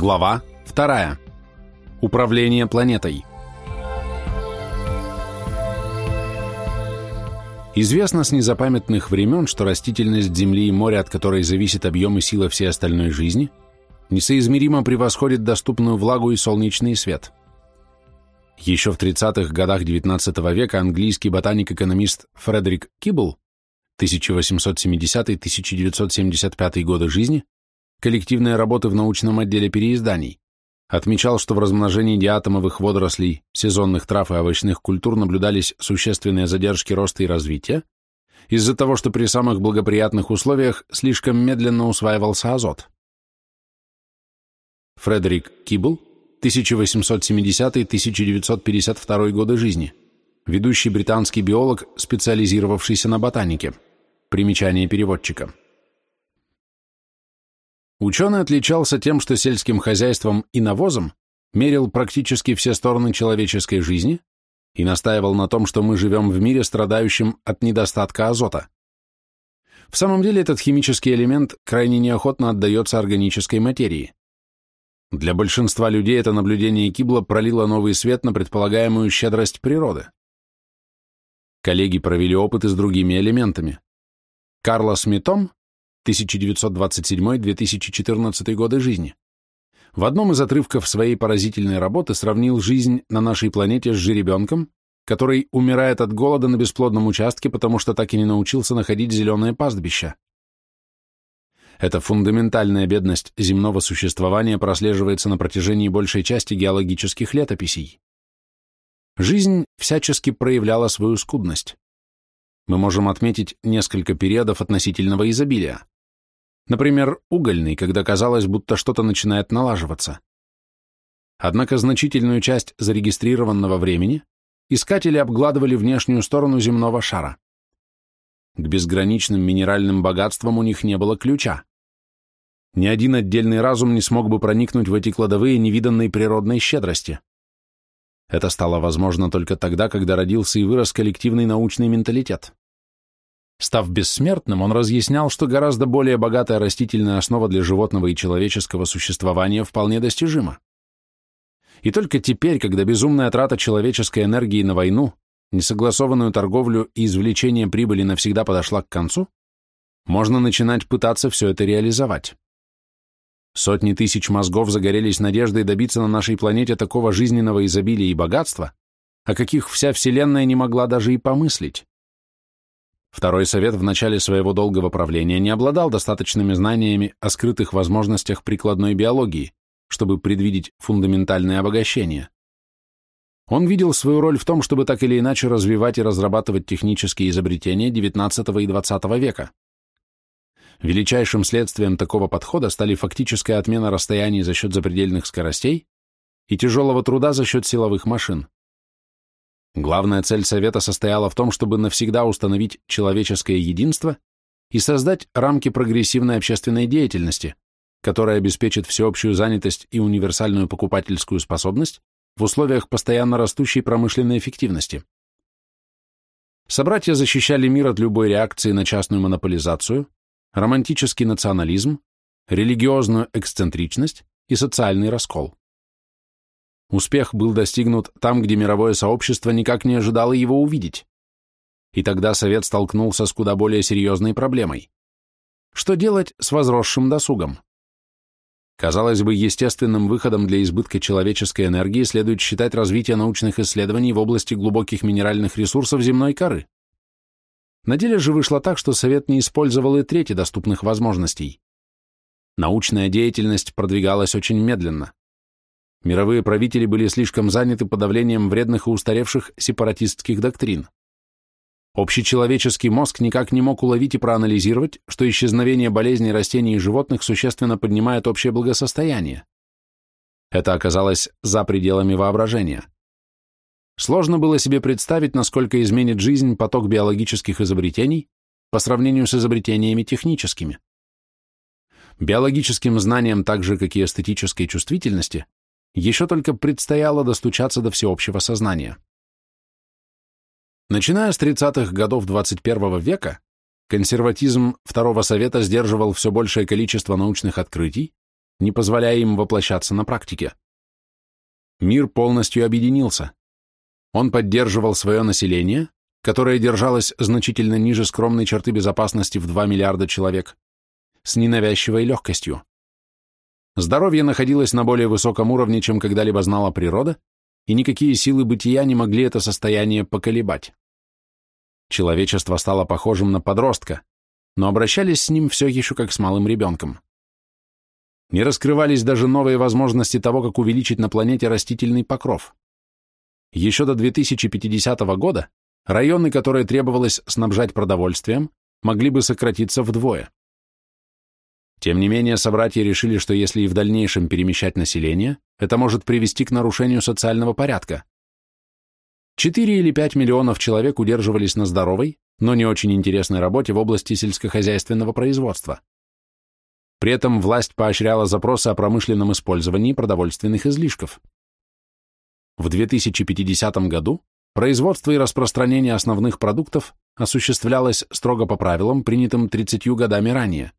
Глава 2. Управление планетой. Известно с незапамятных времен, что растительность Земли и моря, от которой зависит объем и сила всей остальной жизни, несоизмеримо превосходит доступную влагу и солнечный свет. Еще в 30-х годах XIX века английский ботаник-экономист Фредерик Киббл 1870-1975 годы жизни коллективные работы в научном отделе переизданий, отмечал, что в размножении диатомовых водорослей, сезонных трав и овощных культур наблюдались существенные задержки роста и развития из-за того, что при самых благоприятных условиях слишком медленно усваивался азот. Фредерик Кибл, 1870-1952 годы жизни, ведущий британский биолог, специализировавшийся на ботанике. Примечание переводчика. Ученый отличался тем, что сельским хозяйством и навозом мерил практически все стороны человеческой жизни и настаивал на том, что мы живем в мире, страдающем от недостатка азота. В самом деле этот химический элемент крайне неохотно отдается органической материи. Для большинства людей это наблюдение Кибла пролило новый свет на предполагаемую щедрость природы. Коллеги провели опыты с другими элементами. Карлос Митом 1927-2014 годы жизни. В одном из отрывков своей поразительной работы сравнил жизнь на нашей планете с жеребенком, который умирает от голода на бесплодном участке, потому что так и не научился находить зеленое пастбище. Эта фундаментальная бедность земного существования прослеживается на протяжении большей части геологических летописей. Жизнь всячески проявляла свою скудность. Мы можем отметить несколько периодов относительного изобилия. Например, угольный, когда казалось, будто что-то начинает налаживаться. Однако значительную часть зарегистрированного времени искатели обгладывали внешнюю сторону земного шара. К безграничным минеральным богатствам у них не было ключа. Ни один отдельный разум не смог бы проникнуть в эти кладовые невиданной природной щедрости. Это стало возможно только тогда, когда родился и вырос коллективный научный менталитет. Став бессмертным, он разъяснял, что гораздо более богатая растительная основа для животного и человеческого существования вполне достижима. И только теперь, когда безумная трата человеческой энергии на войну, несогласованную торговлю и извлечение прибыли навсегда подошла к концу, можно начинать пытаться все это реализовать. Сотни тысяч мозгов загорелись надеждой добиться на нашей планете такого жизненного изобилия и богатства, о каких вся Вселенная не могла даже и помыслить. Второй совет в начале своего долгого правления не обладал достаточными знаниями о скрытых возможностях прикладной биологии, чтобы предвидеть фундаментальное обогащение. Он видел свою роль в том, чтобы так или иначе развивать и разрабатывать технические изобретения XIX и XX века. Величайшим следствием такого подхода стали фактическая отмена расстояний за счет запредельных скоростей и тяжелого труда за счет силовых машин. Главная цель Совета состояла в том, чтобы навсегда установить человеческое единство и создать рамки прогрессивной общественной деятельности, которая обеспечит всеобщую занятость и универсальную покупательскую способность в условиях постоянно растущей промышленной эффективности. Собратья защищали мир от любой реакции на частную монополизацию, романтический национализм, религиозную эксцентричность и социальный раскол. Успех был достигнут там, где мировое сообщество никак не ожидало его увидеть. И тогда Совет столкнулся с куда более серьезной проблемой. Что делать с возросшим досугом? Казалось бы, естественным выходом для избытка человеческой энергии следует считать развитие научных исследований в области глубоких минеральных ресурсов земной коры. На деле же вышло так, что Совет не использовал и трети доступных возможностей. Научная деятельность продвигалась очень медленно. Мировые правители были слишком заняты подавлением вредных и устаревших сепаратистских доктрин. Общечеловеческий мозг никак не мог уловить и проанализировать, что исчезновение болезней растений и животных существенно поднимает общее благосостояние. Это оказалось за пределами воображения. Сложно было себе представить, насколько изменит жизнь поток биологических изобретений по сравнению с изобретениями техническими. Биологическим знаниям, так же как и эстетической чувствительности, еще только предстояло достучаться до всеобщего сознания. Начиная с 30-х годов 21 века, консерватизм Второго Совета сдерживал все большее количество научных открытий, не позволяя им воплощаться на практике. Мир полностью объединился. Он поддерживал свое население, которое держалось значительно ниже скромной черты безопасности в 2 миллиарда человек, с ненавязчивой легкостью. Здоровье находилось на более высоком уровне, чем когда-либо знала природа, и никакие силы бытия не могли это состояние поколебать. Человечество стало похожим на подростка, но обращались с ним все еще как с малым ребенком. Не раскрывались даже новые возможности того, как увеличить на планете растительный покров. Еще до 2050 года районы, которые требовалось снабжать продовольствием, могли бы сократиться вдвое. Тем не менее, собратья решили, что если и в дальнейшем перемещать население, это может привести к нарушению социального порядка. 4 или 5 миллионов человек удерживались на здоровой, но не очень интересной работе в области сельскохозяйственного производства. При этом власть поощряла запросы о промышленном использовании продовольственных излишков. В 2050 году производство и распространение основных продуктов осуществлялось строго по правилам, принятым 30 годами ранее.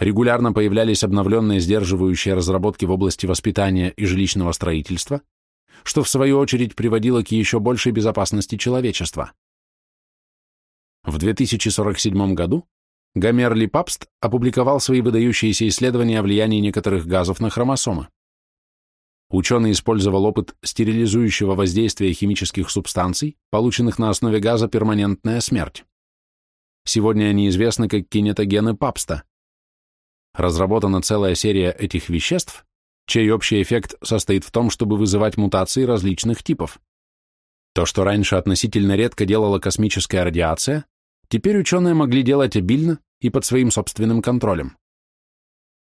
Регулярно появлялись обновленные сдерживающие разработки в области воспитания и жилищного строительства, что в свою очередь приводило к еще большей безопасности человечества. В 2047 году Гомер Ли Папст опубликовал свои выдающиеся исследования о влиянии некоторых газов на хромосомы. Ученый использовал опыт стерилизующего воздействия химических субстанций, полученных на основе газа «перманентная смерть». Сегодня они известны как кинетогены Папста. Разработана целая серия этих веществ, чей общий эффект состоит в том, чтобы вызывать мутации различных типов. То, что раньше относительно редко делала космическая радиация, теперь ученые могли делать обильно и под своим собственным контролем.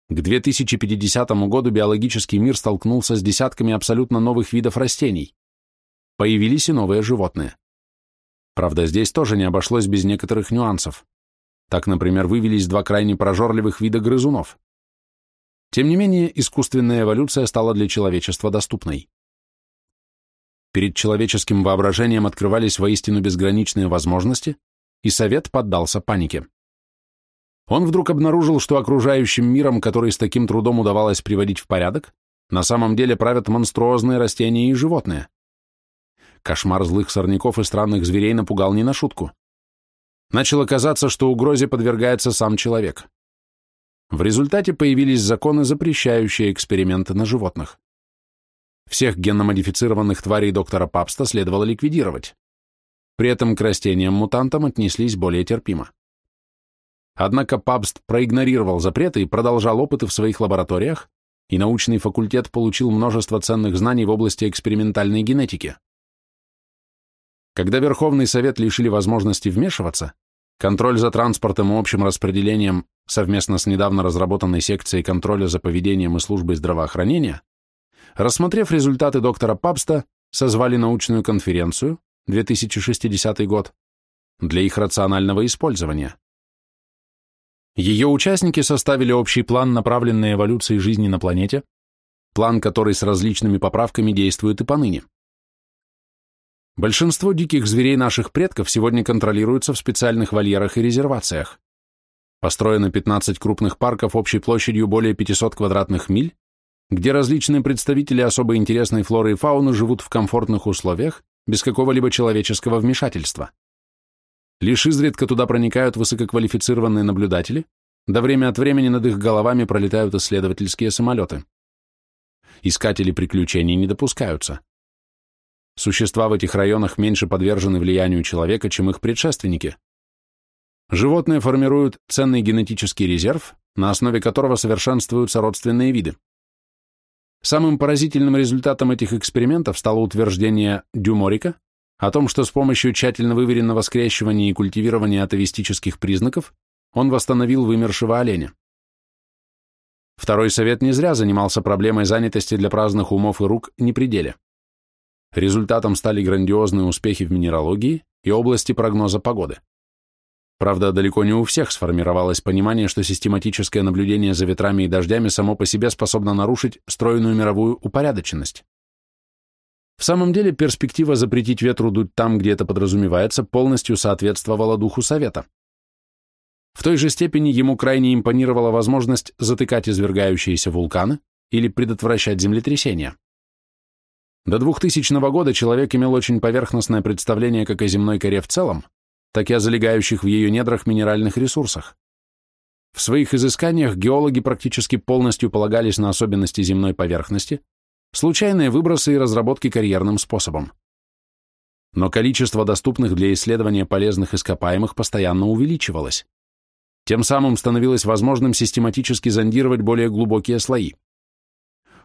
К 2050 году биологический мир столкнулся с десятками абсолютно новых видов растений. Появились и новые животные. Правда, здесь тоже не обошлось без некоторых нюансов. Так, например, вывелись два крайне прожорливых вида грызунов. Тем не менее, искусственная эволюция стала для человечества доступной. Перед человеческим воображением открывались воистину безграничные возможности, и Совет поддался панике. Он вдруг обнаружил, что окружающим миром, который с таким трудом удавалось приводить в порядок, на самом деле правят монструозные растения и животные. Кошмар злых сорняков и странных зверей напугал не на шутку начало казаться, что угрозе подвергается сам человек. В результате появились законы, запрещающие эксперименты на животных. Всех генномодифицированных тварей доктора Папста следовало ликвидировать. При этом к растениям-мутантам отнеслись более терпимо. Однако Папст проигнорировал запреты и продолжал опыты в своих лабораториях, и научный факультет получил множество ценных знаний в области экспериментальной генетики. Когда Верховный Совет лишили возможности вмешиваться, контроль за транспортом и общим распределением совместно с недавно разработанной секцией контроля за поведением и службой здравоохранения, рассмотрев результаты доктора Пабста, созвали научную конференцию 2060 год для их рационального использования. Ее участники составили общий план, направленный эволюции жизни на планете, план, который с различными поправками действует и поныне. Большинство диких зверей наших предков сегодня контролируются в специальных вольерах и резервациях. Построено 15 крупных парков общей площадью более 500 квадратных миль, где различные представители особо интересной флоры и фауны живут в комфортных условиях, без какого-либо человеческого вмешательства. Лишь изредка туда проникают высококвалифицированные наблюдатели, да время от времени над их головами пролетают исследовательские самолеты. Искатели приключений не допускаются. Существа в этих районах меньше подвержены влиянию человека, чем их предшественники. Животные формируют ценный генетический резерв, на основе которого совершенствуются родственные виды. Самым поразительным результатом этих экспериментов стало утверждение Дюморика о том, что с помощью тщательно выверенного скрещивания и культивирования атовистических признаков он восстановил вымершего оленя. Второй совет не зря занимался проблемой занятости для праздных умов и рук не пределе. Результатом стали грандиозные успехи в минералогии и области прогноза погоды. Правда, далеко не у всех сформировалось понимание, что систематическое наблюдение за ветрами и дождями само по себе способно нарушить стройную мировую упорядоченность. В самом деле, перспектива запретить ветру дуть там, где это подразумевается, полностью соответствовала духу Совета. В той же степени ему крайне импонировала возможность затыкать извергающиеся вулканы или предотвращать землетрясения. До 2000 года человек имел очень поверхностное представление как о земной коре в целом, так и о залегающих в ее недрах минеральных ресурсах. В своих изысканиях геологи практически полностью полагались на особенности земной поверхности, случайные выбросы и разработки карьерным способом. Но количество доступных для исследования полезных ископаемых постоянно увеличивалось. Тем самым становилось возможным систематически зондировать более глубокие слои.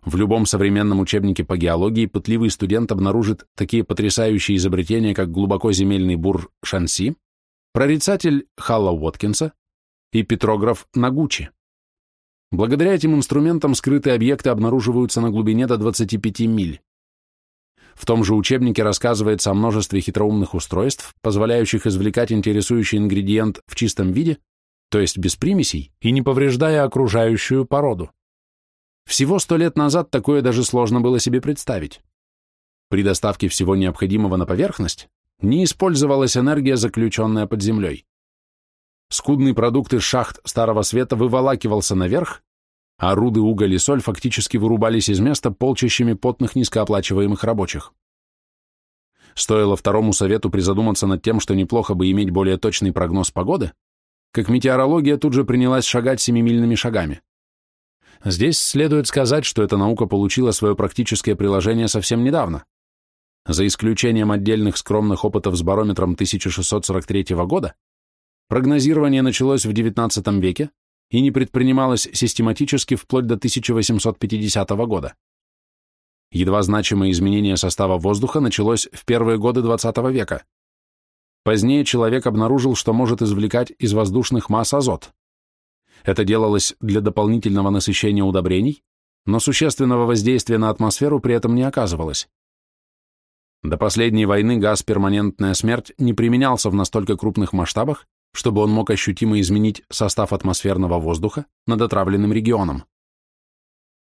В любом современном учебнике по геологии пытливый студент обнаружит такие потрясающие изобретения, как глубокоземельный бур Шанси, прорицатель Халла Уоткинса и петрограф Нагучи. Благодаря этим инструментам скрытые объекты обнаруживаются на глубине до 25 миль. В том же учебнике рассказывается о множестве хитроумных устройств, позволяющих извлекать интересующий ингредиент в чистом виде, то есть без примесей и не повреждая окружающую породу. Всего сто лет назад такое даже сложно было себе представить. При доставке всего необходимого на поверхность не использовалась энергия, заключенная под землей. Скудный продукт из шахт Старого Света выволакивался наверх, а руды, уголь и соль фактически вырубались из места полчищами потных низкооплачиваемых рабочих. Стоило второму совету призадуматься над тем, что неплохо бы иметь более точный прогноз погоды, как метеорология тут же принялась шагать семимильными шагами. Здесь следует сказать, что эта наука получила свое практическое приложение совсем недавно. За исключением отдельных скромных опытов с барометром 1643 года, Прогнозирование началось в XIX веке и не предпринималось систематически вплоть до 1850 года. Едва значимое изменение состава воздуха началось в первые годы XX века. Позднее человек обнаружил, что может извлекать из воздушных масс азот. Это делалось для дополнительного насыщения удобрений, но существенного воздействия на атмосферу при этом не оказывалось. До последней войны газ «перманентная смерть» не применялся в настолько крупных масштабах, чтобы он мог ощутимо изменить состав атмосферного воздуха над отравленным регионом.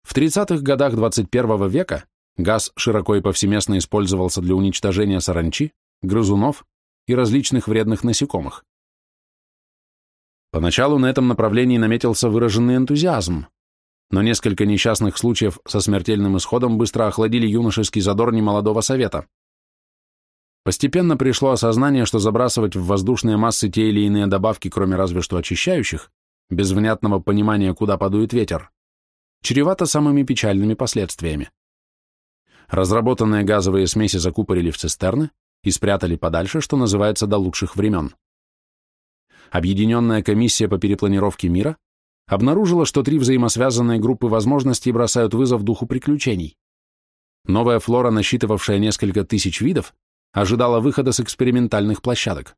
В 30-х годах 21 века газ широко и повсеместно использовался для уничтожения саранчи, грызунов и различных вредных насекомых. Поначалу на этом направлении наметился выраженный энтузиазм, но несколько несчастных случаев со смертельным исходом быстро охладили юношеский задор немолодого совета. Постепенно пришло осознание, что забрасывать в воздушные массы те или иные добавки, кроме разве что очищающих, без внятного понимания, куда подует ветер, чревато самыми печальными последствиями. Разработанные газовые смеси закупорили в цистерны и спрятали подальше, что называется, до лучших времен. Объединенная комиссия по перепланировке мира обнаружила, что три взаимосвязанные группы возможностей бросают вызов духу приключений. Новая флора, насчитывавшая несколько тысяч видов, ожидала выхода с экспериментальных площадок.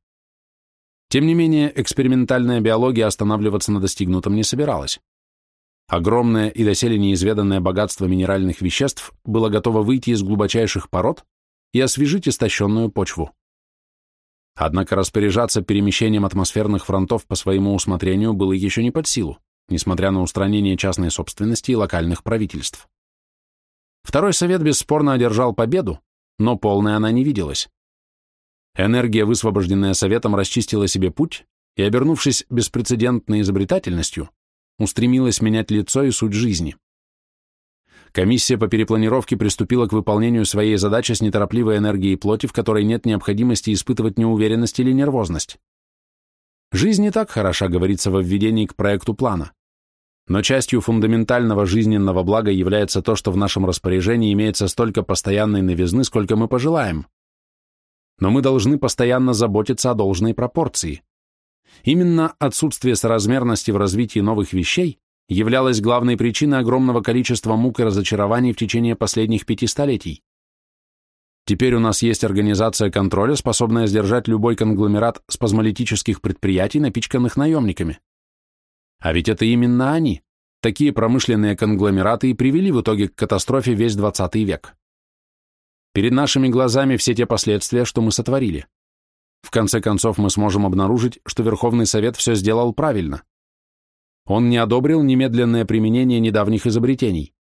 Тем не менее, экспериментальная биология останавливаться на достигнутом не собиралась. Огромное и доселе неизведанное богатство минеральных веществ было готово выйти из глубочайших пород и освежить истощенную почву. Однако распоряжаться перемещением атмосферных фронтов по своему усмотрению было еще не под силу, несмотря на устранение частной собственности и локальных правительств. Второй совет бесспорно одержал победу, но полной она не виделась. Энергия, высвобожденная Советом, расчистила себе путь и, обернувшись беспрецедентной изобретательностью, устремилась менять лицо и суть жизни. Комиссия по перепланировке приступила к выполнению своей задачи с неторопливой энергией плоти, в которой нет необходимости испытывать неуверенность или нервозность. Жизнь не так хороша, говорится во введении к проекту плана. Но частью фундаментального жизненного блага является то, что в нашем распоряжении имеется столько постоянной новизны, сколько мы пожелаем. Но мы должны постоянно заботиться о должной пропорции. Именно отсутствие соразмерности в развитии новых вещей являлось главной причиной огромного количества мук и разочарований в течение последних пяти столетий. Теперь у нас есть организация контроля, способная сдержать любой конгломерат спазмолитических предприятий, напичканных наемниками. А ведь это именно они, такие промышленные конгломераты, и привели в итоге к катастрофе весь 20 век. Перед нашими глазами все те последствия, что мы сотворили. В конце концов, мы сможем обнаружить, что Верховный Совет все сделал правильно. Он не одобрил немедленное применение недавних изобретений.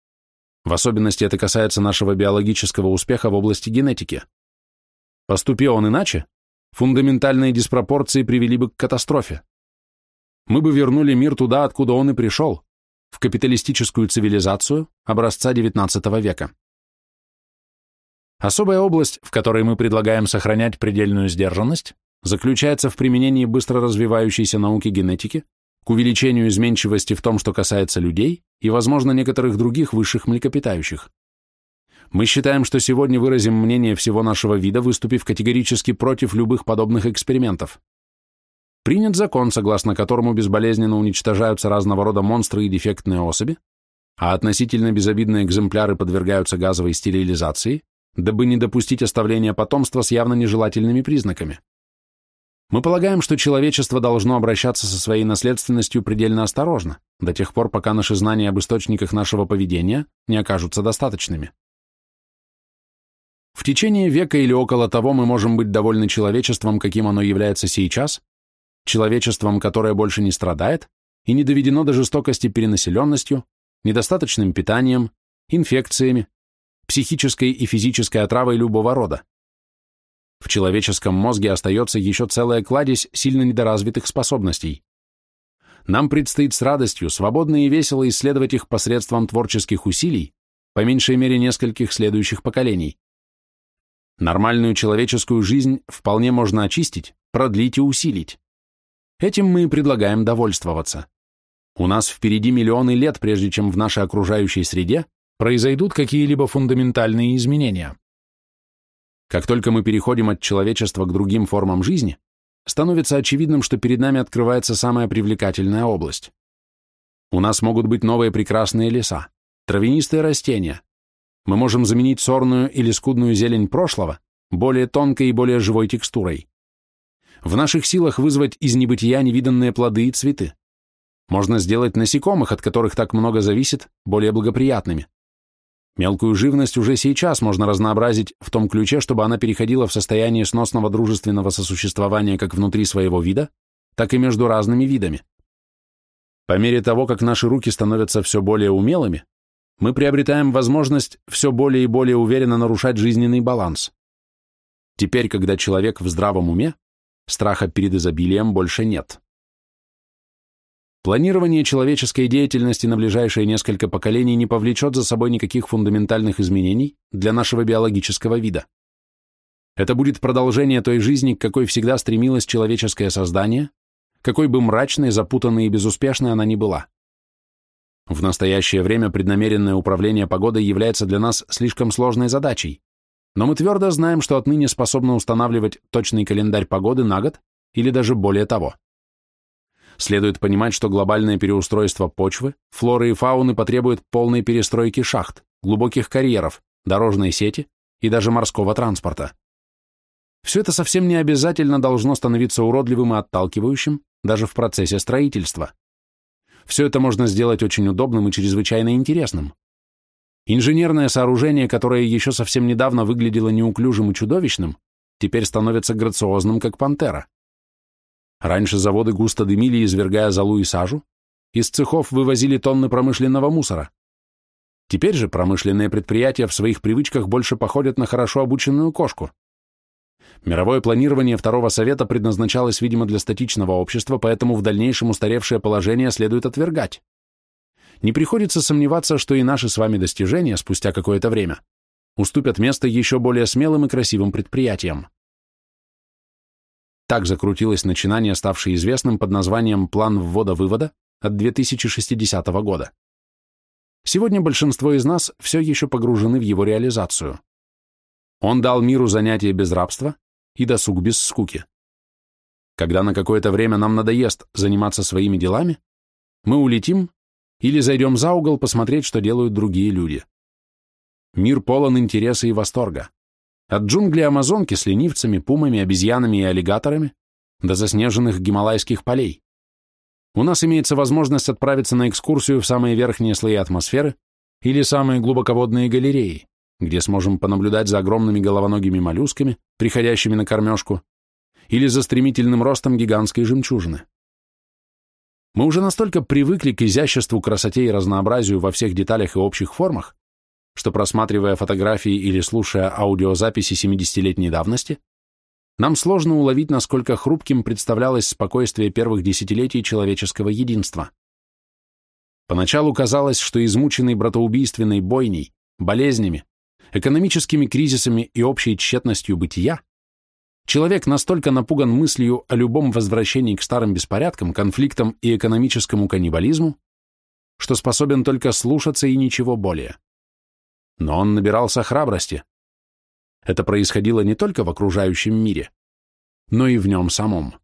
В особенности это касается нашего биологического успеха в области генетики. Поступи он иначе, фундаментальные диспропорции привели бы к катастрофе. мы бы вернули мир туда, откуда он и пришел, в капиталистическую цивилизацию образца XIX века. Особая область, в которой мы предлагаем сохранять предельную сдержанность, заключается в применении быстро развивающейся науки генетики к увеличению изменчивости в том, что касается людей и, возможно, некоторых других высших млекопитающих. Мы считаем, что сегодня выразим мнение всего нашего вида, выступив категорически против любых подобных экспериментов. Принят закон, согласно которому безболезненно уничтожаются разного рода монстры и дефектные особи, а относительно безобидные экземпляры подвергаются газовой стерилизации, дабы не допустить оставления потомства с явно нежелательными признаками. Мы полагаем, что человечество должно обращаться со своей наследственностью предельно осторожно, до тех пор, пока наши знания об источниках нашего поведения не окажутся достаточными. В течение века или около того мы можем быть довольны человечеством, каким оно является сейчас, человечеством, которое больше не страдает и не доведено до жестокости перенаселенностью, недостаточным питанием, инфекциями, психической и физической отравой любого рода. В человеческом мозге остается еще целая кладезь сильно недоразвитых способностей. Нам предстоит с радостью, свободно и весело исследовать их посредством творческих усилий, по меньшей мере нескольких следующих поколений. Нормальную человеческую жизнь вполне можно очистить, продлить и усилить. Этим мы и предлагаем довольствоваться. У нас впереди миллионы лет, прежде чем в нашей окружающей среде произойдут какие-либо фундаментальные изменения. Как только мы переходим от человечества к другим формам жизни, становится очевидным, что перед нами открывается самая привлекательная область. У нас могут быть новые прекрасные леса, травянистые растения. Мы можем заменить сорную или скудную зелень прошлого более тонкой и более живой текстурой. В наших силах вызвать из небытия невиданные плоды и цветы. Можно сделать насекомых, от которых так много зависит, более благоприятными. Мелкую живность уже сейчас можно разнообразить в том ключе, чтобы она переходила в состояние сносного дружественного сосуществования как внутри своего вида, так и между разными видами. По мере того, как наши руки становятся все более умелыми, мы приобретаем возможность все более и более уверенно нарушать жизненный баланс. Теперь, когда человек в здравом уме, страха перед изобилием больше нет. Планирование человеческой деятельности на ближайшие несколько поколений не повлечет за собой никаких фундаментальных изменений для нашего биологического вида. Это будет продолжение той жизни, к какой всегда стремилось человеческое создание, какой бы мрачной, запутанной и безуспешной она ни была. В настоящее время преднамеренное управление погодой является для нас слишком сложной задачей, но мы твердо знаем, что отныне способны устанавливать точный календарь погоды на год или даже более того. Следует понимать, что глобальное переустройство почвы, флоры и фауны потребует полной перестройки шахт, глубоких карьеров, дорожной сети и даже морского транспорта. Все это совсем не обязательно должно становиться уродливым и отталкивающим даже в процессе строительства. Все это можно сделать очень удобным и чрезвычайно интересным. Инженерное сооружение, которое еще совсем недавно выглядело неуклюжим и чудовищным, теперь становится грациозным, как пантера. Раньше заводы густо дымили, извергая золу и сажу, из цехов вывозили тонны промышленного мусора. Теперь же промышленные предприятия в своих привычках больше походят на хорошо обученную кошку. Мировое планирование Второго Совета предназначалось, видимо, для статичного общества, поэтому в дальнейшем устаревшее положение следует отвергать. Не приходится сомневаться, что и наши с вами достижения спустя какое-то время уступят место еще более смелым и красивым предприятиям. Так закрутилось начинание, ставшее известным под названием «План ввода-вывода» от 2060 года. Сегодня большинство из нас все еще погружены в его реализацию. Он дал миру занятие без рабства и досуг без скуки. Когда на какое-то время нам надоест заниматься своими делами, мы улетим или зайдем за угол посмотреть, что делают другие люди. Мир полон интереса и восторга. От джунглей Амазонки с ленивцами, пумами, обезьянами и аллигаторами до заснеженных гималайских полей. У нас имеется возможность отправиться на экскурсию в самые верхние слои атмосферы или самые глубоководные галереи, где сможем понаблюдать за огромными головоногими моллюсками, приходящими на кормежку, или за стремительным ростом гигантской жемчужины. Мы уже настолько привыкли к изяществу, красоте и разнообразию во всех деталях и общих формах, что, просматривая фотографии или слушая аудиозаписи 70-летней давности, нам сложно уловить, насколько хрупким представлялось спокойствие первых десятилетий человеческого единства. Поначалу казалось, что измученный братоубийственной бойней, болезнями, экономическими кризисами и общей тщетностью бытия, человек настолько напуган мыслью о любом возвращении к старым беспорядкам, конфликтам и экономическому каннибализму, что способен только слушаться и ничего более. Но он набирался храбрости. Это происходило не только в окружающем мире, но и в нем самом.